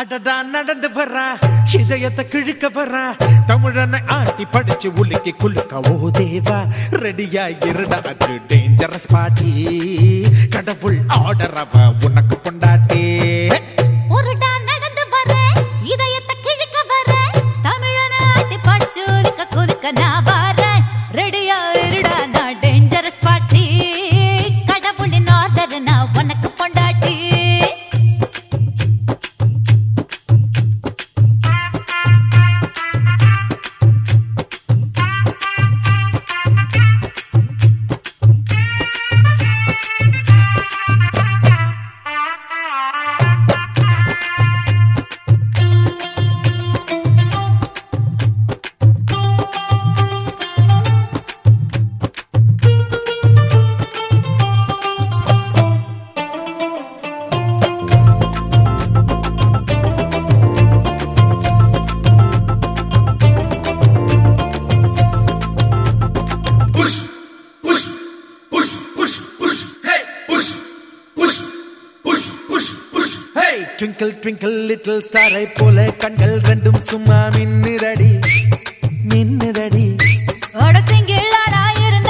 அடடா நடந்து வர்றா. இதயத்தை கிழிக்க வர்றா. தமிழனை ஆட்டி படிச்சு உலுக்கி குலுக்க ஓ தேவா ரெடியா இருடா அது டேஞ்சரஸ் பாட்டி கடவுள் ஆர்டர் அவ உனக்கு பொண்டாட்டி. உருடா push, push, push, hey, push, push, push, push, push, hey. Twinkle twinkle little ஸ்டாரை போல கண்கள் ரெண்டும் சும்மா மின்னுதடி மின்னுதடி ஒடச்சிங்கிள்ளாடா இருந்த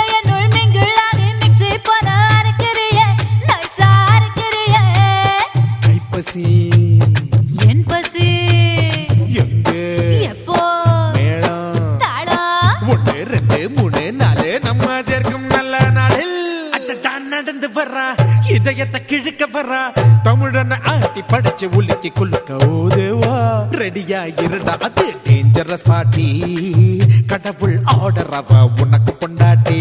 இதயத்தை கிழக்க வர்றா? தமிழனை ஆட்டி படைச்சு உலுக்கி குலுக்க ஓதுவா ரெடியா இருந்தா அது டேஞ்சரஸ் பாட்டி கடவுள் ஆர்டர் அவ உனக்கு பொண்டாட்டி.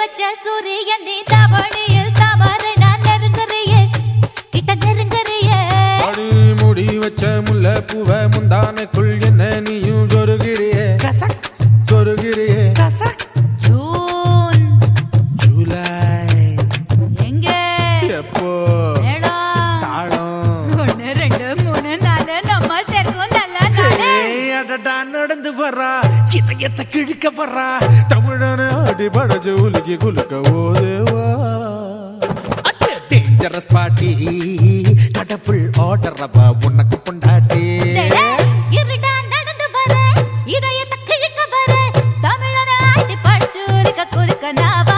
வச்ச சூரியன் நீ தவணியில் தவறு நான் நெருங்குறியே கிட்ட நெருங்குறியே அடி முடி வச்ச முல்ல பூவ முந்தானைக்குள் என்ன நீயும் சொருகிறியே சொருகிறியே ஜூன். ஜூலை. எங்க? எப்போ? நடந்து வர்றா. இதயத்தை கிழிக்க வர்றா. தமிழன அடி படைச்சு உலுக்கி குலுக்க ஓதேவா டேஞ்சரஸ் பாட்டி கடவுள் ஆர்டர் அவ உனக்கு பொண்டாட்டி டேடே, இருடா நடந்து வர இதயத்தை கிழிக்க வர ஆட்டி குதுக்க நான்